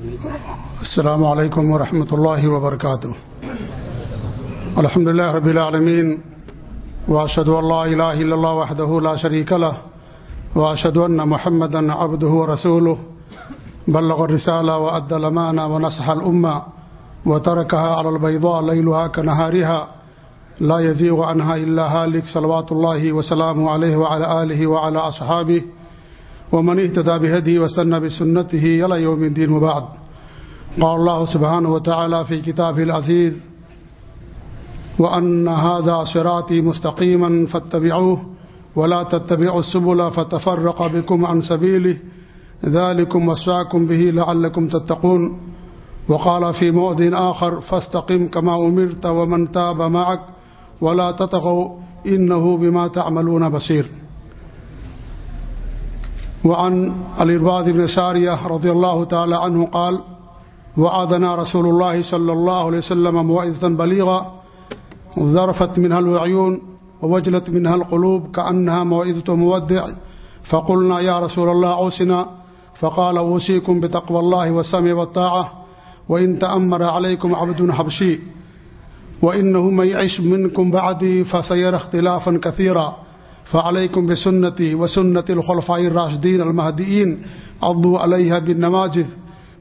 السلام علیکم ورحمۃ اللہ وبرکاتہ الحمد لله رب العالمين واشهد ان لا اله الا الله وحده لا شريك له واشهد ان محمدا عبده ورسوله. بلغ الرساله وادى الامانه ونصح الامه وتركها على البيضاء ليلها كنهارها. لا يزيغ عنها الا هالك صلوات الله وسلامه عليه وعلى اله وعلى اصحابه ومن اهتدى بهديه واستنى بسنته الى يوم الدين وبعد. قال الله سبحانه وتعالى في كتابه العزيز وأن هذا صراطي مستقيما فاتبعوه ولا تتبعوا السبل فتفرق بكم عن سبيله. ذلكم وسعكم به لعلكم تتقون. وقال في مؤذن آخر فاستقم كما أمرت ومن تاب معك ولا تتغوا إنه بما تعملون بصير. وعن الإرباد بن سارية رضي الله تعالى عنه قال، وعدنا رسول الله صلى الله عليه وسلم موعظة بليغة ذرفت منها العيون ووجلت منها القلوب كأنها موعظة مودع، فقلنا يا رسول الله أوسنا فقال أوصيكم بتقوى الله والسمع والطاعة وإن تأمر عليكم عبد حبشي وإنه من يعيش منكم بعدي فسير اختلافا كثيرا فعليكم بسنتي وسنة الخلفاء الراشدين المهديين. عضوا عليها بالنماجذ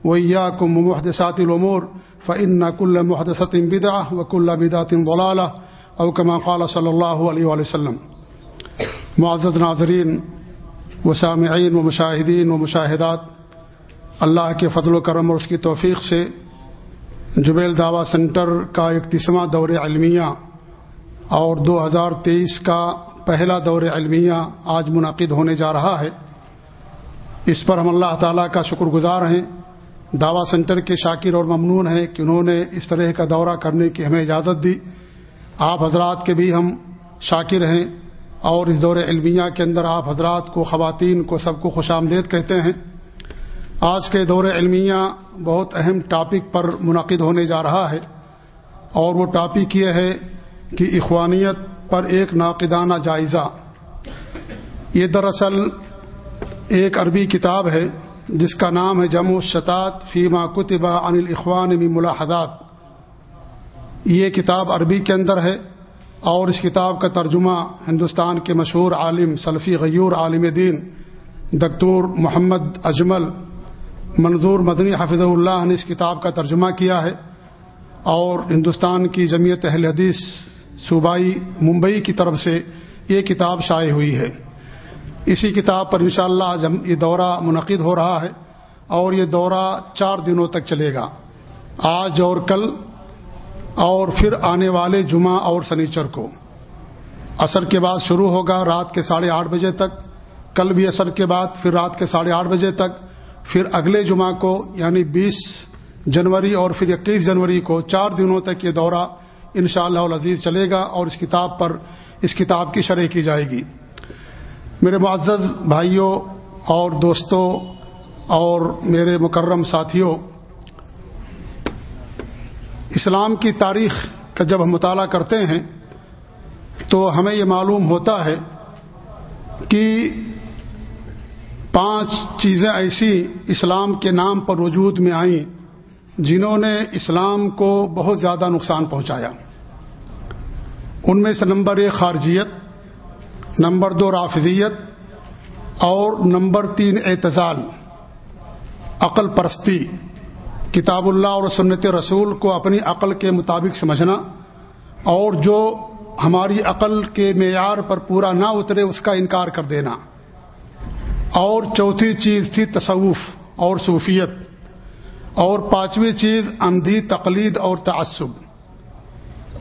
وإياكم ومحدثات الأمور، فإن كل محدثة بدعة وكل بدعة ضلالة، أو كما قال صلى الله عليه وسلم. معزز ناظرین و سامعین و مشاہدین و مشاہدات اللہ کے فضل و کرم اور اس کی توفیق سے جبیل دعوی سینٹر کا اکتیسواں دور علمیہ اور دو ہزار تیئیس کا پہلا دور علمیہ آج منعقد ہونے جا رہا ہے۔ اس پر ہم اللہ تعالیٰ کا شکر گزار ہیں۔ دعوی سینٹر کے شاکر اور ممنون ہیں کہ انہوں نے اس طرح کا دورہ کرنے کی ہمیں اجازت دی۔ آپ حضرات کے بھی ہم شاکر ہیں اور اس دور علمیہ کے اندر آپ حضرات کو، خواتین کو سب کو خوش آمدید کہتے ہیں۔ آج کے دور علمیہ بہت اہم ٹاپک پر منعقد ہونے جا رہا ہے اور وہ ٹاپک یہ ہے کہ اخوانیت پر ایک ناقدانہ جائزہ۔ یہ دراصل ایک عربی کتاب ہے، جس کا نام ہے جمع الشطات فیما کتبہ عن الاخوان میں ملاحدات یہ کتاب عربی کے اندر ہے اور اس کتاب کا ترجمہ ہندوستان کے مشہور عالم سلفی غیور عالم دین دکتور محمد اجمل منظور مدنی حفظ اللہ نے اس کتاب کا ترجمہ کیا ہے اور ہندوستان کی جمعیت اہل حدیث صوبائی ممبئی کی طرف سے یہ کتاب شائع ہوئی ہے۔ اسی کتاب پر انشاءاللہ اللہ یہ دورہ منعقد ہو رہا ہے اور یہ دورہ چار دنوں تک چلے گا۔ آج اور کل اور پھر آنے والے جمعہ اور سنیچر کو۔ عصر کے بعد شروع ہوگا رات کے ساڑھے آٹھ بجے تک۔ کل بھی عصر کے بعد، پھر رات کے ساڑھے آٹھ بجے تک۔ پھر اگلے جمعہ کو یعنی بیس جنوری اور پھر اکیس جنوری کو چار دنوں تک یہ دورہ انشاءاللہ اللہ عزیز چلے گا اور اس کتاب پر اس کتاب کی شرح کی جائے گی۔ میرے معزز بھائیوں اور دوستوں اور میرے مکرم ساتھیوں، اسلام کی تاریخ کا جب ہم مطالعہ کرتے ہیں تو ہمیں یہ معلوم ہوتا ہے کہ پانچ چیزیں ایسی اسلام کے نام پر وجود میں آئیں جنہوں نے اسلام کو بہت زیادہ نقصان پہنچایا۔ ان میں سے نمبر ایک خارجیت، نمبر دو رافضیت، اور نمبر تین اعتزال، عقل پرستی، کتاب اللہ اور سنت رسول کو اپنی عقل کے مطابق سمجھنا، اور جو ہماری عقل کے معیار پر پورا نہ اترے اس کا انکار کر دینا۔ اور چوتھی چیز تھی تصوف اور صوفیت۔ اور پانچویں چیز اندھی، تقلید اور تعصب۔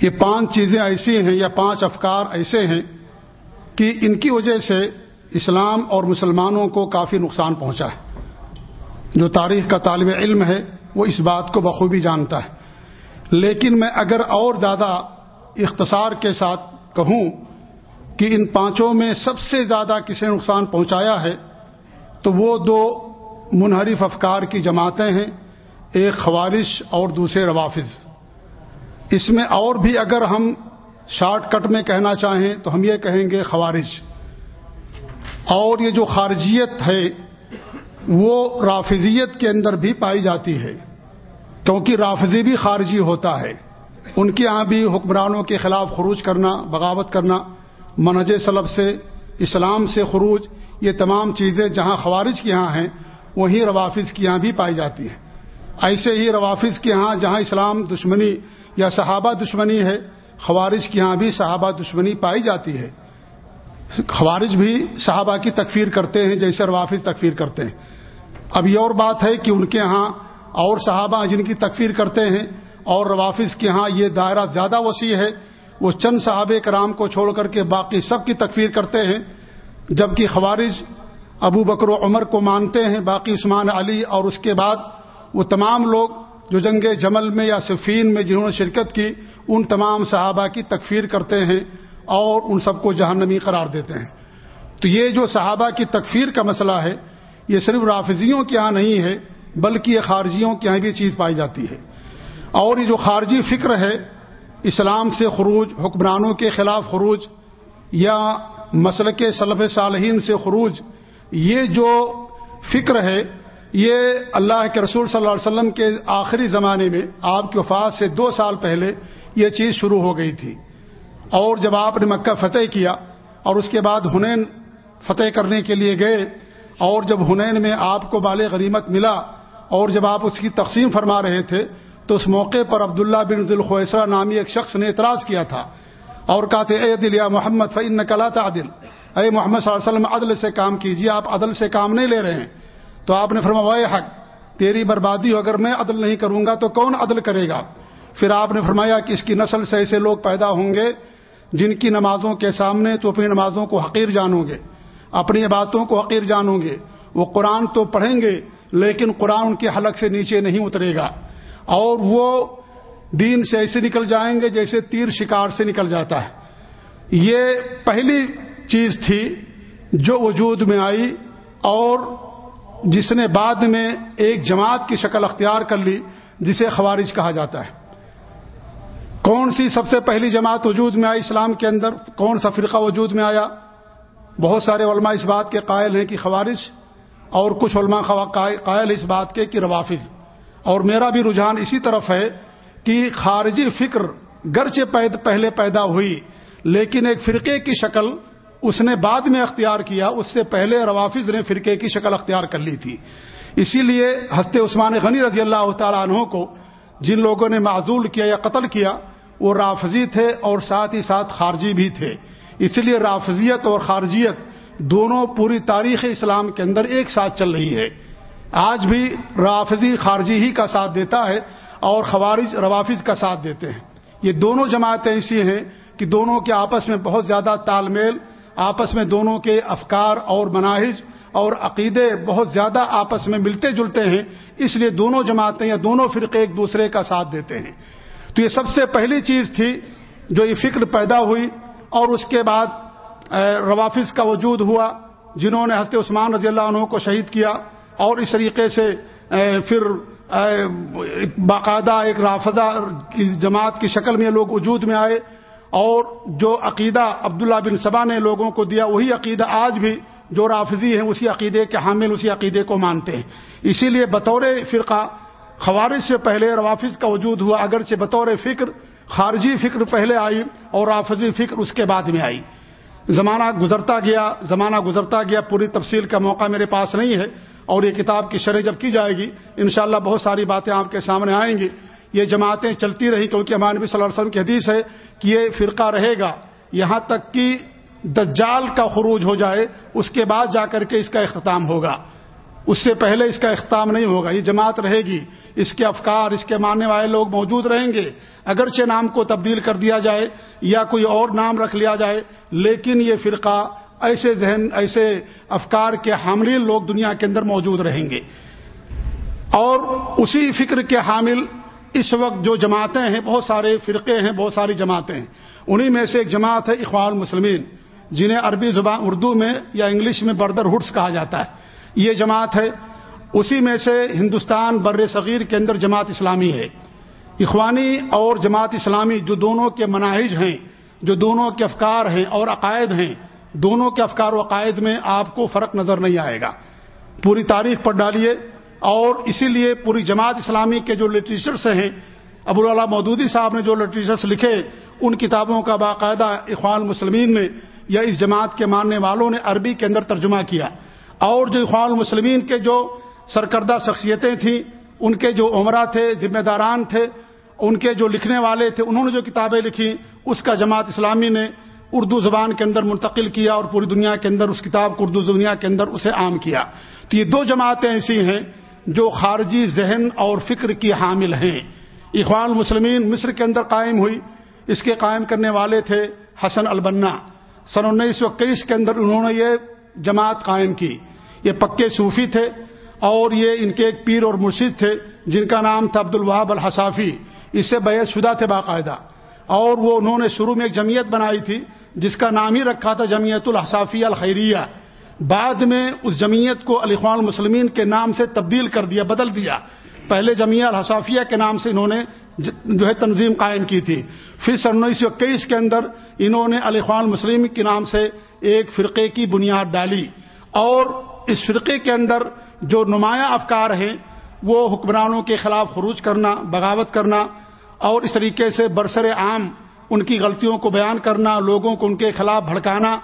یہ پانچ چیزیں ایسی ہیں یا پانچ افکار ایسے ہیں کہ ان کی وجہ سے اسلام اور مسلمانوں کو کافی نقصان پہنچا ہے۔ جو تاریخ کا طالب علم ہے، وہ اس بات کو بخوبی جانتا ہے۔ لیکن میں اگر اور زیادہ اختصار کے ساتھ کہوں کہ ان پانچوں میں سب سے زیادہ کسی نقصان پہنچایا ہے، تو وہ دو منحرف افکار کی جماعتیں ہیں۔ ایک خوارش اور دوسرے روافظ۔ اس میں اور بھی اگر ہم شارٹ کٹ میں کہنا چاہیں تو ہم یہ کہیں گے خوارج اور یہ جو خارجیت ہے، وہ رافضیت کے اندر بھی پائی جاتی ہے۔ کیونکہ رافضی بھی خارجی ہوتا ہے۔ ان کے یہاں بھی حکمرانوں کے خلاف خروج کرنا، بغاوت کرنا، منہج سلب سے، اسلام سے خروج، یہ تمام چیزیں جہاں خوارج کے یہاں ہیں، وہیں روافظ کی یہاں بھی پائی جاتی ہیں۔ ایسے ہی روافظ کے یہاں جہاں اسلام دشمنی یا صحابہ دشمنی ہے، خوارج کے یہاں بھی صحابہ دشمنی پائی جاتی ہے۔ خوارج بھی صحابہ کی تکفیر کرتے ہیں، جیسے روافظ تکفیر کرتے ہیں۔ اب یہ اور بات ہے کہ ان کے ہاں اور صحابہ جن کی تکفیر کرتے ہیں، اور روافظ کے ہاں یہ دائرہ زیادہ وسیع ہے۔ وہ چند صحابہ کرام کو چھوڑ کر کے باقی سب کی تکفیر کرتے ہیں، جبکہ خوارج ابو بکر و عمر کو مانتے ہیں، باقی عثمان علی اور اس کے بعد وہ تمام لوگ جو جنگ جمل میں یا صفین میں جنہوں نے شرکت کی، ان تمام صحابہ کی تکفیر کرتے ہیں اور ان سب کو جہنمی قرار دیتے ہیں۔ تو یہ جو صحابہ کی تکفیر کا مسئلہ ہے، یہ صرف رافضیوں کے یہاں نہیں ہے، بلکہ یہ خارجیوں کے یہاں بھی چیز پائی جاتی ہے۔ اور یہ جو خارجی فکر ہے، اسلام سے خروج، حکمرانوں کے خلاف خروج یا مسل کے صلف صالحین سے خروج، یہ جو فکر ہے یہ اللہ کے رسول صلی اللہ علیہ وسلم کے آخری زمانے میں، آپ کی وفات سے دو سال پہلے یہ چیز شروع ہو گئی تھی۔ اور جب آپ نے مکہ فتح کیا اور اس کے بعد ہنین فتح کرنے کے لیے گئے اور جب ہنین میں آپ کو بال غنیمت ملا اور جب آپ اس کی تقسیم فرما رہے تھے، تو اس موقع پر عبداللہ بن ذوالخویسرا نامی ایک شخص نے اعتراض کیا تھا اور کہتے اے دل یا محمد فعن کلا عدل اے محمد صلی اللہ علیہ وسلم، عدل سے کام کیجیے آپ عدل سے کام نہیں لے رہے ہیں۔ تو آپ نے فرمایا حق، تیری بربادی ہو اگر میں عدل نہیں کروں گا تو کون عدل کرے گا؟ پھر آپ نے فرمایا کہ اس کی نسل سے ایسے لوگ پیدا ہوں گے جن کی نمازوں کے سامنے تو اپنی نمازوں کو حقیر جانو گے، اپنی باتوں کو حقیر جانو گے۔ وہ قرآن تو پڑھیں گے، لیکن قرآن ان کے حلق سے نیچے نہیں اترے گا۔ اور وہ دین سے ایسے نکل جائیں گے جیسے تیر شکار سے نکل جاتا ہے۔ یہ پہلی چیز تھی جو وجود میں آئی اور جس نے بعد میں ایک جماعت کی شکل اختیار کر لی، جسے خوارج کہا جاتا ہے۔ کون سی سب سے پہلی جماعت وجود میں آئی اسلام کے اندر؟ کون سا فرقہ وجود میں آیا؟ بہت سارے علماء اس بات کے قائل ہیں کہ خوارش اور کچھ علماء قائل اس بات کے کہ روافظ۔ اور میرا بھی رجحان اسی طرف ہے کہ خارجی فکر گرچہ پہلے پیدا ہوئی، لیکن ایک فرقے کی شکل اس نے بعد میں اختیار کیا، اس سے پہلے روافظ نے فرقے کی شکل اختیار کر لی تھی۔ اسی لیے ہستے عثمان غنی رضی اللہ تعالیٰ عنہ کو جن لوگوں نے معذول کیا یا قتل کیا، وہ رافضی تھے اور ساتھ ہی ساتھ خارجی بھی تھے۔ اس لیے رافضیت اور خارجیت دونوں پوری تاریخ اسلام کے اندر ایک ساتھ چل رہی ہے۔ آج بھی رافضی خارجی ہی کا ساتھ دیتا ہے اور خوارج روافظ کا ساتھ دیتے ہیں۔ یہ دونوں جماعتیں ایسی ہیں کہ دونوں کے آپس میں بہت زیادہ تال میل آپس میں دونوں کے افکار اور مناہج اور عقیدے بہت زیادہ آپس میں ملتے جلتے ہیں، اس لیے دونوں جماعتیں یا دونوں فرقے ایک دوسرے کا ساتھ دیتے ہیں۔ تو یہ سب سے پہلی چیز تھی جو یہ فکر پیدا ہوئی اور اس کے بعد روافظ کا وجود ہوا، جنہوں نے حضرت عثمان رضی اللہ عنہ کو شہید کیا اور اس طریقے سے پھر باقاعدہ ایک رافضہ کی جماعت کی شکل میں لوگ وجود میں آئے۔ اور جو عقیدہ عبداللہ بن صبا نے لوگوں کو دیا، وہی عقیدہ آج بھی جو رافضی ہیں، اسی عقیدے کے حامل، اسی عقیدے کو مانتے ہیں۔ اسی لیے بطور فرقہ خوارج سے پہلے روافظ کا وجود ہوا، اگرچہ بطور فکر خارجی فکر پہلے آئی اور رافضی فکر اس کے بعد میں آئی۔ زمانہ گزرتا گیا، زمانہ گزرتا گیا، پوری تفصیل کا موقع میرے پاس نہیں ہے اور یہ کتاب کی شرح جب کی جائے گی، انشاءاللہ بہت ساری باتیں آپ کے سامنے آئیں گی۔ یہ جماعتیں چلتی رہی کیونکہ ہمارے نبی صلی اللہ علیہ وسلم کی حدیث ہے کہ یہ فرقہ رہے گا، یہاں تک کہ دجال کا خروج ہو جائے، اس کے بعد جا کر کے اس کا اختتام ہوگا۔ اس سے پہلے اس کا اختتام نہیں ہوگا، یہ جماعت رہے گی۔ اس کے افکار، اس کے ماننے والے لوگ موجود رہیں گے۔ اگرچہ نام کو تبدیل کر دیا جائے یا کوئی اور نام رکھ لیا جائے، لیکن یہ فرقہ ایسے ذہن، ایسے افکار کے حامل لوگ دنیا کے اندر موجود رہیں گے۔ اور اسی فکر کے حامل اس وقت جو جماعتیں ہیں، بہت سارے فرقے ہیں، بہت ساری جماعتیں ہیں۔ انہی میں سے ایک جماعت ہے اخوان المسلمین، جنہیں عربی زبان اردو میں یا انگلش میں بردر ہڈس کہا جاتا ہے۔ یہ جماعت ہے۔ اسی میں سے ہندوستان بر صغیر کے اندر جماعت اسلامی ہے۔ اخوانی اور جماعت اسلامی جو دونوں کے مناہج ہیں، جو دونوں کے افکار ہیں اور عقائد ہیں، دونوں کے افکار و عقائد میں آپ کو فرق نظر نہیں آئے گا۔ پوری تاریخ پر ڈالیے۔ اور اسی لیے پوری جماعت اسلامی کے جو لٹریچرس ہیں، ابو اللہ مودودی صاحب نے جو لٹریچرس لکھے، ان کتابوں کا باقاعدہ اخوان المسلمین نے یا اس جماعت کے ماننے والوں نے عربی کے اندر ترجمہ کیا۔ اور جو اخوان المسلمین کے جو سرکردہ شخصیتیں تھیں، ان کے جو عمرہ تھے، ذمہ داران تھے، ان کے جو لکھنے والے تھے، انہوں نے جو کتابیں لکھی، اس کا جماعت اسلامی نے اردو زبان کے اندر منتقل کیا اور پوری دنیا کے اندر اس کتاب کو اردو دنیا کے اندر اسے عام کیا۔ تو یہ دو جماعتیں ایسی ہیں جو خارجی ذہن اور فکر کی حامل ہیں۔ اخوان المسلمین، مصر کے اندر قائم ہوئی۔ اس کے قائم کرنے والے تھے حسن البنا۔ سن انیس سو اکیس کے اندر انہوں نے یہ جماعت قائم کی۔ یہ پکے صوفی تھے اور یہ ان کے ایک پیر اور مرشد تھے جن کا نام تھا عبد الوہاب الحصافی۔ اس سے بیت شدہ تھے باقاعدہ۔ اور وہ انہوں نے شروع میں ایک جمعیت بنائی تھی جس کا نام ہی رکھا تھا جمعیت الحصافی الخیریہ۔ بعد میں اس جمعیت کو علی خان المسلمین کے نام سے تبدیل کر دیا، بدل دیا۔ پہلے جمعیہ الحصافیہ کے نام سے انہوں نے جو ہے تنظیم قائم کی تھی۔ پھر سن انیس سو اکیس کے اندر انہوں نے علی خان مسلم کے نام سے ایک فرقے کی بنیاد ڈالی۔ اور اس فرقے کے اندر جو نمایاں افکار ہیں، وہ حکمرانوں کے خلاف خروج کرنا، بغاوت کرنا، اور اس طریقے سے برسر عام ان کی غلطیوں کو بیان کرنا، لوگوں کو ان کے خلاف بھڑکانا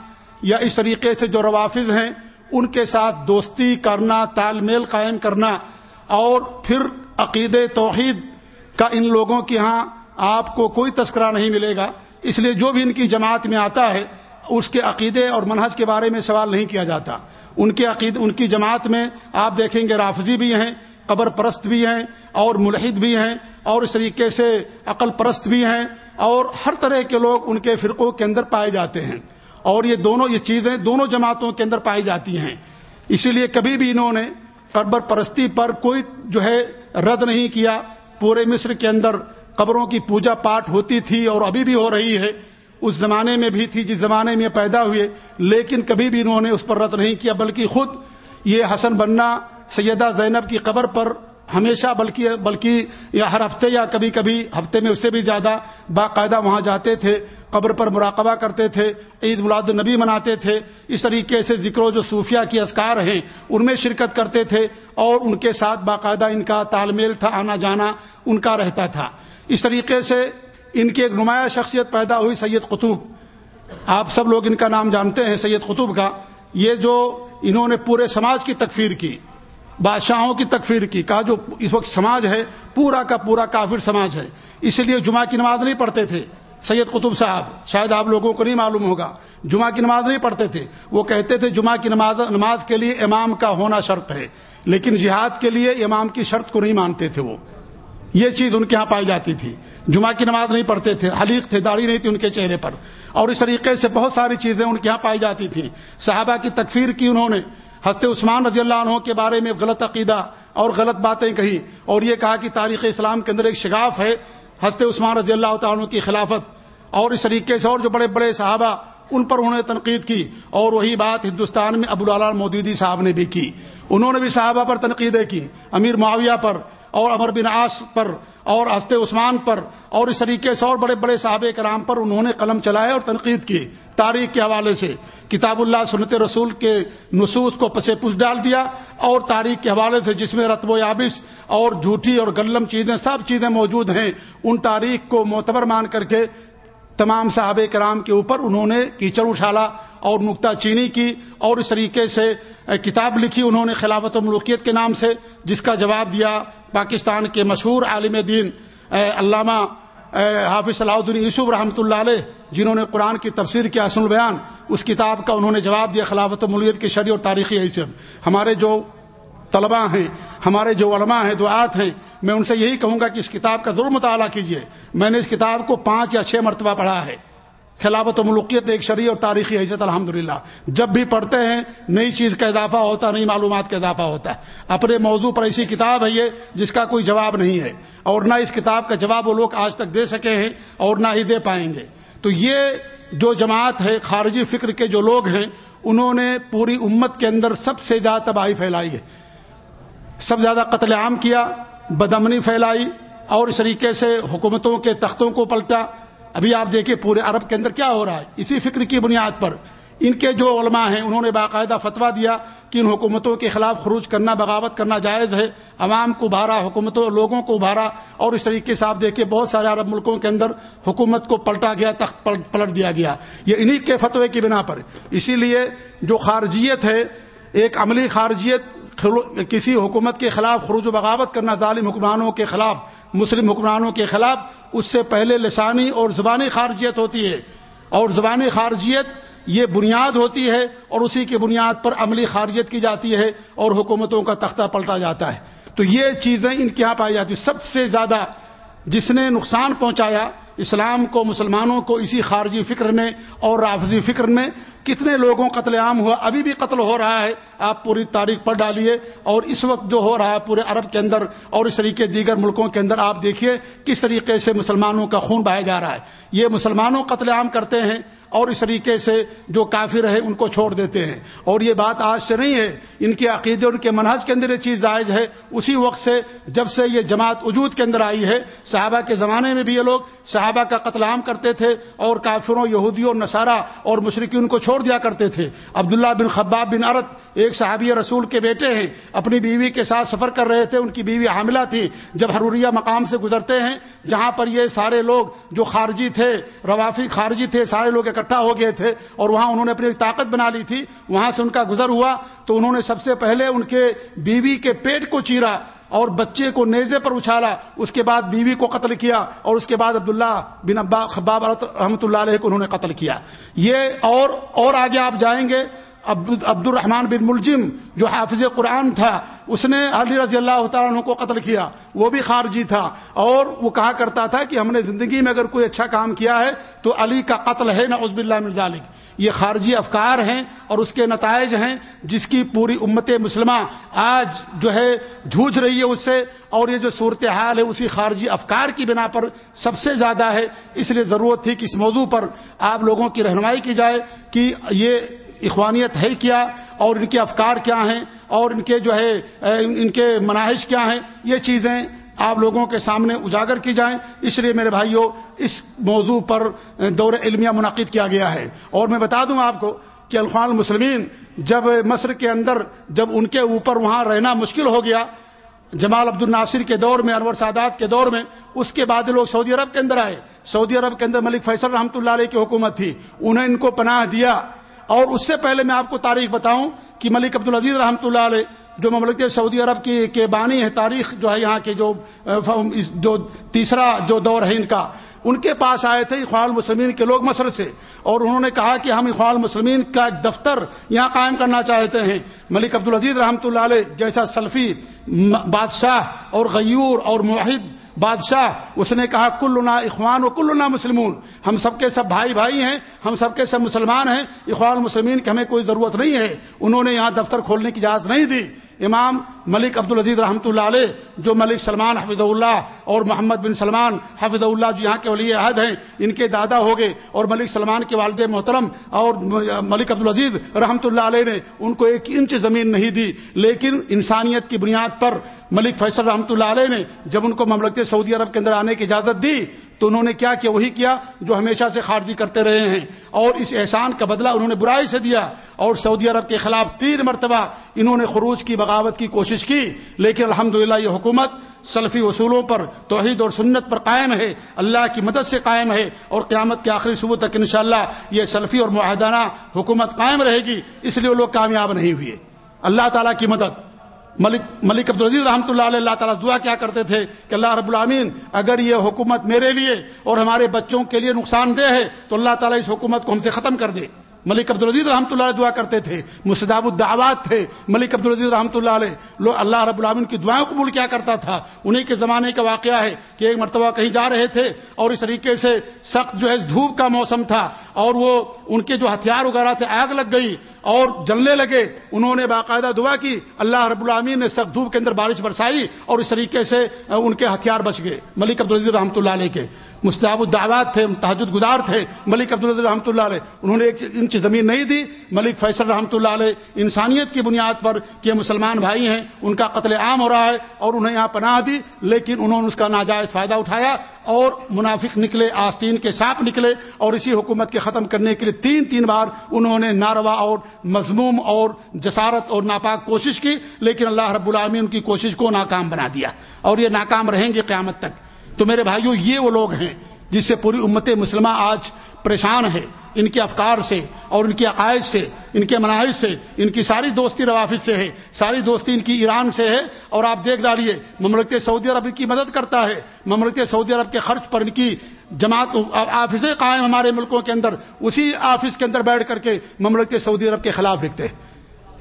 یا اس طریقے سے جو روافظ ہیں، ان کے ساتھ دوستی کرنا تال میل قائم کرنا، اور پھر عقید توحید کا ان لوگوں کے ہاں آپ کو کوئی تذکرہ نہیں ملے گا۔ اس لیے جو بھی ان کی جماعت میں آتا ہے، اس کے عقیدے اور منہج کے بارے میں سوال نہیں کیا جاتا۔ ان کے عقید، ان کی جماعت میں آپ دیکھیں گے رافضی بھی ہیں، قبر پرست بھی ہیں، اور ملحد بھی ہیں، اور اس طریقے سے عقل پرست بھی ہیں، اور ہر طرح کے لوگ ان کے فرقوں کے اندر پائے جاتے ہیں۔ اور یہ دونوں یہ چیزیں دونوں جماعتوں کے اندر پائی جاتی ہیں۔ اسی لیے کبھی بھی انہوں نے قبر پرستی پر کوئی جو ہے رد نہیں کیا۔ پورے مصر کے اندر قبروں کی پوجا پاٹ ہوتی تھی اور ابھی بھی ہو رہی ہے۔ اس زمانے میں بھی تھی، جس زمانے میں پیدا ہوئے، لیکن کبھی بھی انہوں نے اس پر رد نہیں کیا، بلکہ خود یہ حسن بننا، سیدہ زینب کی قبر پر ہمیشہ بلکہ بلکہ یا ہر ہفتے یا کبھی کبھی ہفتے میں اس سے بھی زیادہ باقاعدہ وہاں جاتے تھے، قبر پر مراقبہ کرتے تھے، عید ملاد النبی مناتے تھے، اس طریقے سے ذکر و جو صوفیہ کی اسکار ہیں، ان میں شرکت کرتے تھے اور ان کے ساتھ باقاعدہ ان کا تال میل تھا، آنا جانا ان کا رہتا تھا۔ اس طریقے سے ان کی ایک نمایاں شخصیت پیدا ہوئی، سید قطب آپ سب لوگ ان کا نام جانتے ہیں، سید قطب کا۔ یہ جو انہوں نے پورے سماج کی تکفیر کی۔ بادشاہوں کی تکفیر کی، کہا جو اس وقت سماج ہے، پورا کا پورا کافر سماج ہے۔ اسی لیے جمعہ کی نماز نہیں پڑھتے تھے۔ سید قطب صاحب، شاید آپ لوگوں کو نہیں معلوم ہوگا۔ جمعہ کی نماز نہیں پڑھتے تھے۔ وہ کہتے تھے جمعہ کی نماز نماز کے لیے امام کا ہونا شرط ہے، لیکن جہاد کے لیے امام کی شرط کو نہیں مانتے تھے وہ۔ یہ چیز ان کے ہاں پائی جاتی تھی۔ جمعہ کی نماز نہیں پڑھتے تھے، حلیق تھے، داڑھی نہیں تھی ان کے چہرے پر۔ اور اس طریقے سے بہت ساری چیزیں ان کے یہاں پائی جاتی تھیں۔ صحابہ کی تکفیر کی انہوں نے۔ ہست عثمان رضی اللہ عنہ کے بارے میں غلط عقیدہ اور غلط باتیں کہیں اور یہ کہا کہ تاریخ اسلام کے اندر ایک شگاف ہے ہست عثمان رضی اللہ تعالیٰ کی خلافت اور اس طریقے سے اور جو بڑے بڑے صحابہ ان پر انہوں نے تنقید کی اور وہی بات ہندوستان میں ابو العال مودودی صاحب نے بھی کی۔ انہوں نے بھی صحابہ پر تنقیدیں کی، امیر معاویہ پر اور امر بن آس پر اور ہست عثمان پر اور اس طریقے سے اور بڑے بڑے صحابہ کرام پر انہوں نے قلم چلائے اور تنقید کی تاریخ کے حوالے سے۔ کتاب اللہ سنت رسول کے نصوص کو پسے پس ڈال دیا اور تاریخ کے حوالے سے جس میں رتب و یابش اور جھوٹی اور گلم چیزیں سب چیزیں موجود ہیں، ان تاریخ کو معتبر مان کر کے تمام صحابہ کرام کے اوپر انہوں نے کیچڑ اچھالا اور نکتہ چینی کی اور اس طریقے سے کتاب لکھی انہوں نے خلافت و ملوکیت کے نام سے، جس کا جواب دیا پاکستان کے مشہور عالم دین علامہ حافظ صلاح الدین یوسف رحمۃ اللہ علیہ، جنہوں نے قرآن کی تفسیر کیا اصل بیان، اس کتاب کا انہوں نے جواب دیا خلافت و ملیت کی شرح اور تاریخی حیثیت۔ ہمارے جو طلباء ہیں، ہمارے جو علماء ہیں، دعات ہیں میں ان سے یہی کہوں گا کہ اس کتاب کا ضرور مطالعہ کیجیے میں نے اس کتاب کو پانچ یا چھ مرتبہ پڑھا ہے۔ خلافت و ملوکیت ایک شرعی اور تاریخی حیثیت الحمد جب بھی پڑھتے ہیں، نئی چیز کا اضافہ ہوتا ہے، نئی معلومات کا اضافہ ہوتا ہے۔ اپنے موضوع پر ایسی کتاب ہے یہ جس کا کوئی جواب نہیں ہے۔ اور نہ اس کتاب کا جواب وہ لوگ آج تک دے سکے ہیں اور نہ ہی دے پائیں گے۔ تو یہ جو جماعت ہے، خارجی فکر کے جو لوگ ہیں، انہوں نے پوری امت کے اندر سب سے زیادہ تباہی پھیلائی ہے۔ سب زیادہ قتل عام کیا۔ بدمنی پھیلائی اور اس طریقے سے حکومتوں کے تختوں کو پلٹا۔ ابھی آپ دیکھیے پورے عرب کے اندر کیا ہو رہا ہے۔ اسی فکر کی بنیاد پر ان کے جو علماء ہیں، انہوں نے باقاعدہ فتویٰ دیا کہ ان حکومتوں کے خلاف خروج کرنا، بغاوت کرنا جائز ہے۔ عوام کو ابھارا، حکومتوں، لوگوں کو ابھارا۔ اور اس طریقے سے آپ دیکھیں بہت سارے عرب ملکوں کے اندر حکومت کو پلٹا گیا، تخت پلٹ دیا گیا۔ یہ انہی کے فتوے کی بنا پر۔ اسی لیے جو خارجیت ہے، ایک عملی خارجیت کسی حکومت کے خلاف خروج و بغاوت کرنا، ظالم حکمرانوں کے خلاف، مسلم حکمرانوں کے خلاف، اس سے پہلے لسانی اور زبانی خارجیت ہوتی ہے۔ اور زبانی خارجیت یہ بنیاد ہوتی ہے اور اسی کی بنیاد پر عملی خارجیت کی جاتی ہے اور حکومتوں کا تختہ پلٹا جاتا ہے۔ تو یہ چیزیں ان کے یہاں پائی جاتی سب سے زیادہ جس نے نقصان پہنچایا، اسلام کو، مسلمانوں کو اسی خارجی فکر میں اور رافضی فکر میں کتنے لوگوں قتل عام ہوا، ابھی بھی قتل ہو رہا ہے، آپ پوری تاریخ پڑھ ڈالیے۔ اور اس وقت جو ہو رہا ہے پورے عرب کے اندر اور اس طریقے دیگر ملکوں کے اندر، آپ دیکھیے کس طریقے سے مسلمانوں کا خون بہایا جا رہا ہے۔ یہ مسلمانوں قتل عام کرتے ہیں اور اس طریقے سے جو کافر ہے ان کو چھوڑ دیتے ہیں۔ اور یہ بات آج سے نہیں ہے، ان کے عقیدے ان کے منہج کے اندر یہ چیز جائز ہے۔ اسی وقت سے جب سے یہ جماعت وجود کے اندر آئی ہے، صحابہ کے زمانے میں بھی یہ لوگ صحابہ کا قتل عام کرتے تھے اور کافروں، یہودیوں، نصارہ اور مشرقین کو چھوڑ دیا کرتے تھے۔ عبداللہ بن خباب بن عرت ایک صحابی رسول کے بیٹے ہیں۔ اپنی بیوی کے ساتھ سفر کر رہے تھے۔ ان کی بیوی حاملہ تھی۔ جب حروریہ مقام سے گزرتے ہیں، جہاں پر یہ سارے لوگ جو خارجی تھے، روافی خارجی تھے، سارے لوگ اکٹھا ہو گئے تھے اور وہاں انہوں نے اپنی طاقت بنا لی تھی۔ وہاں سے ان کا گزر ہوا تو انہوں نے سب سے پہلے ان کے بیوی کے پیٹ کو چیرا۔ اور بچے کو نیزے پر اچھالا، اس کے بعد بیوی کو قتل کیا، اور اس کے بعد عبداللہ بن ابا خباب رحمۃ اللہ علیہ کو انہوں نے قتل کیا۔ یہ اور اور آگے آپ جائیں گے عبد الرحمان بن ملجم جو حافظ قرآن تھا، اس نے علی رضی اللہ تعالیٰ عنہ کو قتل کیا۔ وہ بھی خارجی تھا۔ اور وہ کہا کرتا تھا کہ ہم نے زندگی میں اگر کوئی اچھا کام کیا ہے تو علی کا قتل ہے نہ عزب اللہ ذالک۔ یہ خارجی افکار ہیں اور اس کے نتائج ہیں جس کی پوری امت مسلمہ آج جو ہے جھوج رہی ہے اس سے۔ اور یہ جو صورتحال ہے اسی خارجی افکار کی بنا پر سب سے زیادہ ہے۔ اس لیے ضرورت تھی کہ اس موضوع پر آپ لوگوں کی رہنمائی کی جائے کہ یہ اخوانیت ہے کیا اور ان کے افکار کیا ہیں اور ان کے جو ہے ان کے مناحش کیا ہیں، یہ چیزیں آپ لوگوں کے سامنے اجاگر کی جائیں۔ اس لیے میرے بھائیوں اس موضوع پر دور علمیہ منعقد کیا گیا ہے۔ اور میں بتا دوں آپ کو کہ الخوان المسلمین جب مصر کے اندر، جب ان کے اوپر وہاں رہنا مشکل ہو گیا، جمال عبد الناصر کے دور میں، انور سادات کے دور میں، اس کے بعد لوگ سعودی عرب کے اندر آئے۔ سعودی عرب کے اندر ملک فیصل رحمۃ اللہ علیہ کی حکومت تھی۔ انہیں ان کو پناہ دیا۔ اور اس سے پہلے میں آپ کو تاریخ بتاؤں کہ ملک عبدالعزیز رحمۃ اللہ علیہ، جو مملکت سعودی عرب کی کے بانی ہے تاریخ جو ہے یہاں کے جو جو تیسرا جو دور ہے ان کا، ان کے پاس آئے تھے اخوال المسلمین کے لوگ مصر سے، اور انہوں نے کہا کہ ہم اخوال المسلمین کا ایک دفتر یہاں قائم کرنا چاہتے ہیں۔ ملک عبدالعزیز رحمۃ اللہ علیہ جیسا سلفی بادشاہ اور غیور اور معاہد بادشاہ، اس نے کہا، کلنا اخوان و کلنا مسلمون۔ ہم سب کے سب بھائی بھائی ہیں، ہم سب کے سب مسلمان ہیں۔ اخوان مسلمین کی ہمیں کوئی ضرورت نہیں ہے۔ انہوں نے یہاں دفتر کھولنے کی اجازت نہیں دی۔ امام ملک عبد العزیز رحمۃ اللہ علیہ، جو ملک سلمان حفظ اللہ اور محمد بن سلمان حفظ اللہ جو یہاں کے ولی عہد ہیں، ان کے دادا ہو گئے اور ملک سلمان کے والد محترم اور ملک عبد العزیز رحمۃ اللہ علیہ نے ان کو ایک انچ زمین نہیں دی، لیکن انسانیت کی بنیاد پر ملک فیصل رحمۃ اللہ علیہ نے جب ان کو مملکت سعودی عرب کے اندر آنے کی اجازت دی تو انہوں نے کیا کیا؟ وہی کیا جو ہمیشہ سے خارجی کرتے رہے ہیں۔ اور اس احسان کا بدلہ انہوں نے برائی سے دیا۔ اور سعودی عرب کے خلاف تین مرتبہ انہوں نے خروج کی، بغاوت کی کوشش کی۔ لیکن الحمد یہ حکومت سلفی اصولوں پر، توحید اور سنت پر قائم ہے۔ اللہ کی مدد سے قائم ہے۔ اور قیامت کے آخری صبح تک انشاءاللہ یہ سلفی اور معاہدانہ حکومت قائم رہے گی۔ اس لیے وہ لوگ کامیاب نہیں ہوئے۔ اللہ تعالیٰ کی مدد۔ ملک ملک عبدالعزیز رحمۃ اللہ علیہ، اللہ تعالیٰ دعا کیا کرتے تھے کہ اللہ رب العامین اگر یہ حکومت میرے لیے اور ہمارے بچوں کے لیے نقصان دہ ہے، تو اللہ تعالیٰ اس حکومت کو ہم سے ختم کر دے۔ ملک عبدالعزیز رحمۃ اللہ علیہ دعا کرتے تھے مصداب الدعوات تھے، ملک عبدالعزیز رحمۃ اللہ علیہ، لو اللہ رب العامن کی دعائیں قبول کیا کرتا تھا۔ انہیں کے زمانے کا واقعہ ہے کہ ایک مرتبہ کہیں جا رہے تھے اور اس طریقے سے سخت جو ہے دھوپ کا موسم تھا اور وہ ان کے جو ہتھیار وغیرہ تھے، آگ لگ گئی اور جلنے لگے۔ انہوں نے باقاعدہ دعا کی، اللہ رب العامین نے سخت دھوپ کے اندر بارش برسائی اور اس طریقے سے ان کے ہتھیار بچ گئے، ملک عبدالعزیز رحمۃ اللہ علیہ کے۔ مستعب الدعوات تھے تحجد گزار تھے، ملک عبدالعزیز رحمۃ اللہ علیہ، انہوں نے ایک انچ زمین نہیں دی، ملک فیصل رحمۃ اللہ علیہ انسانیت کی بنیاد پر کہ مسلمان بھائی ہیں، ان کا قتل عام ہو رہا ہے اور انہیں یہاں پناہ دی، لیکن انہوں نے اس کا ناجائز فائدہ اٹھایا اور منافق نکلے، آستین کے سانپ نکلے اور اسی حکومت کے ختم کرنے کے لیے تین تین بار انہوں نے ناروا اور مضموم اور جسارت اور ناپاک کوشش کی، لیکن اللہ رب العالمین ان کی کوشش کو ناکام بنا دیا اور یہ ناکام رہیں گے قیامت تک۔ تو میرے بھائیوں یہ وہ لوگ ہیں جس سے پوری امت مسلمہ آج پریشان ہے، ان کے افکار سے اور ان کے عقائد سے، ان کے مناحج سے، ان کی ساری دوستی روافظ سے ہے، ساری دوستی ان کی ایران سے ہے اور آپ دیکھ ڈالیے، مملکت سعودی عرب کی مدد کرتا ہے، مملکت سعودی عرب کے خرچ پر ان کی جماعت آفسیں قائم ہمارے ملکوں کے اندر، اسی آفس کے اندر بیٹھ کر کے مملکت سعودی عرب کے خلاف لکھتے ہیں۔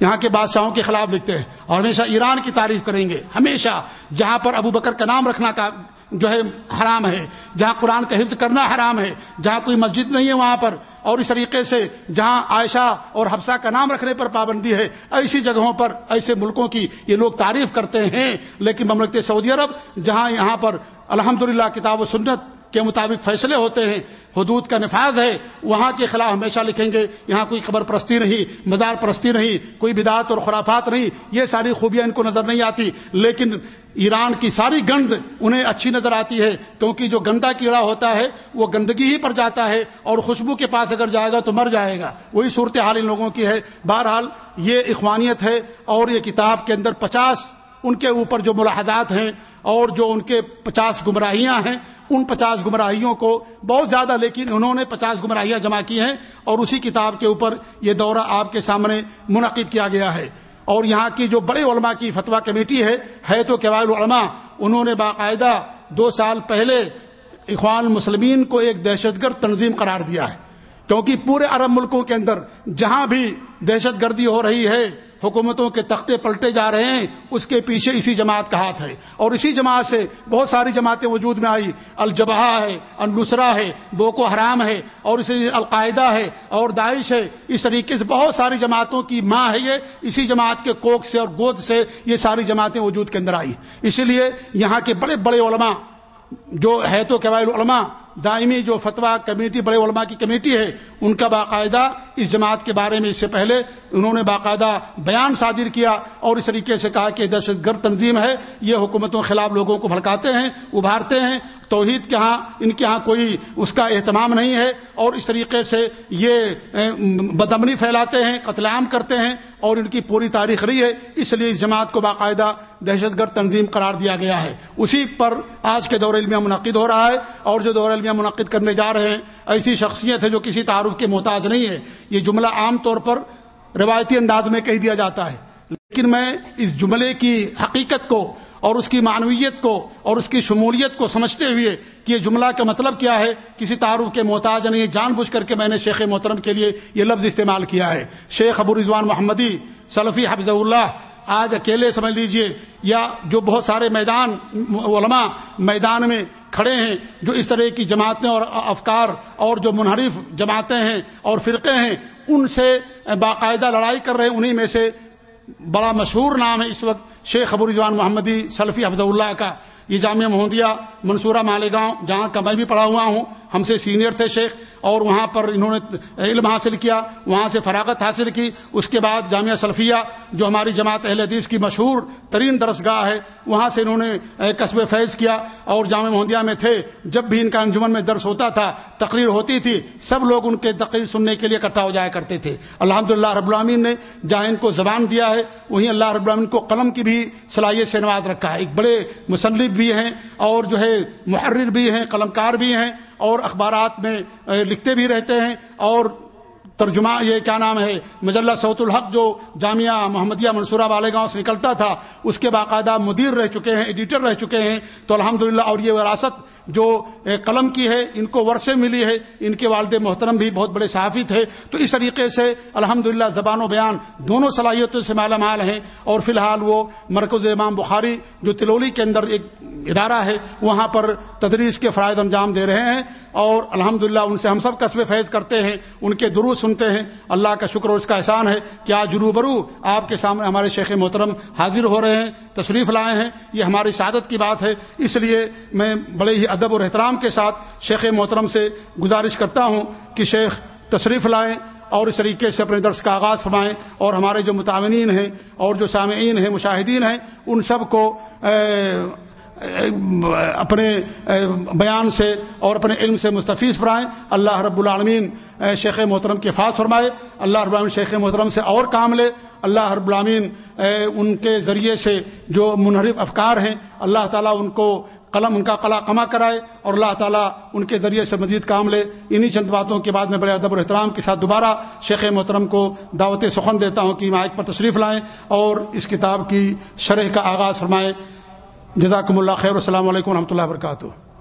یہاں کے بادشاہوں کے خلاف لکھتے ہیں اور ہمیشہ ایران کی تعریف کریں گے۔ ہمیشہ جہاں پر ابو بکر کا نام رکھنا کا جو ہے حرام ہے، جہاں قرآن کا حفظ کرنا حرام ہے، جہاں کوئی مسجد نہیں ہے وہاں پر، اور اس طریقے سے جہاں عائشہ اور حفصہ کا نام رکھنے پر پابندی ہے، ایسی جگہوں پر، ایسے ملکوں کی یہ لوگ تعریف کرتے ہیں۔ لیکن مملکت سعودی عرب، جہاں یہاں پر الحمدللہ کتاب و سنت کے مطابق فیصلے ہوتے ہیں، حدود کا نفاذ ہے، وہاں کے خلاف ہمیشہ لکھیں گے، یہاں کوئی خبر پرستی نہیں، مزار پرستی نہیں، کوئی بدعت اور خرافات نہیں، یہ ساری خوبیاں ان کو نظر نہیں آتی، لیکن ایران کی ساری گند انہیں اچھی نظر آتی ہے، کیونکہ جو گندا کیڑا ہوتا ہے، وہ گندگی ہی پر جاتا ہے، اور خوشبو کے پاس اگر جائے گا تو مر جائے گا۔ وہی صورتحال ان لوگوں کی ہے۔ بہرحال یہ اخوانیت ہے، اور یہ کتاب کے اندر پچاس ان کے اوپر جو ملاحظات ہیں اور جو ان کے پچاس گمراہیاں ہیں، ان پچاس گمراہیوں کو بہت زیادہ، لیکن انہوں نے پچاس گمراہیاں جمع کی ہیں اور اسی کتاب کے اوپر یہ دورہ آپ کے سامنے منعقد کیا گیا ہے۔ اور یہاں کی جو بڑے علماء کی فتویٰ کمیٹی ہے ہے تو قوائل علماء انہوں نے باقاعدہ دو سال پہلے اخوان مسلمین کو ایک دہشت گرد تنظیم قرار دیا ہے۔ کیونکہ پورے عرب ملکوں کے اندر جہاں بھی دہشت گردی ہو رہی ہے، حکومتوں کے تختے پلٹے جا رہے ہیں، اس کے پیچھے اسی جماعت کا ہاتھ ہے۔ اور اسی جماعت سے بہت ساری جماعتیں وجود میں آئی۔ الجبہ ہے النسرا ہے، بوکو حرام ہے، اور اسی القاعدہ ہے، اور داعش ہے۔ اس طریقے سے بہت ساری جماعتوں کی ماں ہے یہ۔ اسی جماعت کے کوک سے اور گود سے یہ ساری جماعتیں وجود کے اندر آئی۔ اسی لیے یہاں کے بڑے بڑے علماء، جو ہے تو قبائل علماء دائمی جو فتویٰ کمیٹی، بڑے علماء کی کمیٹی ہے، ان کا باقاعدہ اس جماعت کے بارے میں اس سے پہلے انہوں نے باقاعدہ بیان صادر کیا اور اس طریقے سے کہا کہ دہشت گرد تنظیم ہے، یہ حکومتوں کے خلاف لوگوں کو بھڑکاتے ہیں، ابھارتے ہیں، توحید کے ہاں ان کے ہاں کوئی اس کا اہتمام نہیں ہے اور اس طریقے سے یہ بدمنی پھیلاتے ہیں، قتل عام کرتے ہیں اور ان کی پوری تاریخ رہی ہے، اس لیے اس جماعت کو باقاعدہ دہشت گرد تنظیم قرار دیا گیا ہے۔ اسی پر آج کے دور علمیہ منعقد ہو رہا ہے اور جو دور علمیہ منعقد کرنے جا رہے ہیں، ایسی شخصیت ہے جو کسی تعارف کے محتاج نہیں ہے۔ یہ جملہ عام طور پر روایتی انداز میں کہہ دیا جاتا ہے۔ لیکن میں اس جملے کی حقیقت کو اور اس کی معنویت کو اور اس کی شمولیت کو سمجھتے ہوئے کہ یہ جملہ کا مطلب کیا ہے، کسی تعارف کے محتاج نہیں، جان بوجھ کر کے میں نے شیخ محترم کے لیے یہ لفظ استعمال کیا ہے۔ شیخ ابو رضوان محمدی، سلفی حفظ اللہ آج اکیلے سمجھ لیجیے، یا جو بہت سارے میدان، علماء میدان میں کھڑے ہیں، جو اس طرح کی جماعتیں اور افکار اور جو منحرف جماعتیں ہیں اور فرقے ہیں، ان سے باقاعدہ لڑائی کر رہے ہیں، انہی میں سے بڑا مشہور نام ہے اس وقت شیخ ابو رضوان محمدی سلفی حفظ اللہ کا، یہ جامعہ محمدیہ منصورہ مالیگاؤں، جہاں کا میں بھی پڑھا ہوا ہوں ہم سے سینئر تھے شیخ، اور وہاں پر انہوں نے علم حاصل کیا، وہاں سے فراغت حاصل کی۔ اس کے بعد جامعہ سلفیہ جو ہماری جماعت اہل حدیث کی مشہور ترین درسگاہ ہے، وہاں سے انہوں نے قصب فیض کیا۔ اور جامعہ محمدیہ میں تھے، جب بھی ان کا انجمن میں درس ہوتا تھا، تقریر ہوتی تھی، سب لوگ ان کے تقریر سننے کے لیے اکٹھا ہو جایا کرتے تھے۔ الحمد للہ رب العامین نے جہاں ان کو زبان دیا ہے، وہیں اللہ رب العامین کو قلم کی بھی صلاحیت سے نواز رکھا ہے۔ ایک بڑے مصنف بھی ہیں، اور جو ہے محرر بھی ہیں، قلمکار بھی ہیں اور اخبارات میں لکھتے بھی رہتے ہیں اور ترجمہ، یہ کیا نام ہے، مجلہ سعود الحق جو جامعہ محمدیہ منصورہ والے گاؤں سے نکلتا تھا، اس کے باقاعدہ مدیر رہ چکے ہیں، ایڈیٹر رہ چکے ہیں، تو الحمدللہ اور یہ وراثت جو قلم کی ہے، ان کو ورثے ملی ہے، ان کے والد محترم بھی بہت بڑے صحافی تھے۔ تو اس طریقے سے الحمد زبان و بیان دونوں صلاحیتوں سے مالا مال ہیں۔ اور فی الحال وہ مرکز امام بخاری جو تلولی کے اندر ایک ادارہ ہے، وہاں پر تدریس کے فرائض انجام دے رہے ہیں۔ اور الحمد ان سے ہم سب قصب فیض کرتے ہیں، ان کے درو سنتے ہیں۔ اللہ کا شکر اور اس کا احسان ہے کہ آج روبرو آپ کے سامنے ہمارے شیخ محترم حاضر ہو رہے ہیں، تشریف لائے ہیں۔ یہ ہماری شہادت کی بات ہے۔ اس لیے میں بڑے ہی ادب اور احترام کے ساتھ شیخ محترم سے گزارش کرتا ہوں کہ شیخ تشریف لائیں اور اس طریقے سے اپنے درس کا آغاز فرمائیں اور ہمارے جو متعمین ہیں اور جو سامعین ہیں، مشاہدین ہیں، ان سب کو اپنے بیان سے اور اپنے علم سے مستفیض فرمائیں۔ اللہ رب العالمین شیخ محترم کے فاط فرمائے۔ اللہ رب العالمین شیخ محترم سے اور کام لے۔ اللہ رب العالمین ان کے ذریعے سے جو منحرف افکار ہیں، اللہ تعالیٰ ان کو قلم ان کا قلا کما کرائے اور اللہ تعالیٰ ان کے ذریعے سے مزید کام لے۔ انہی چند باتوں کے بعد میں بڑے ادب و احترام کے ساتھ دوبارہ شیخ محترم کو دعوت سخن دیتا ہوں کہ مائک پر تشریف لائیں اور اس کتاب کی شرح کا آغاز فرمائیں جزاکم اللہ خیر، السلام علیکم و رحمۃ اللہ وبرکاتہ۔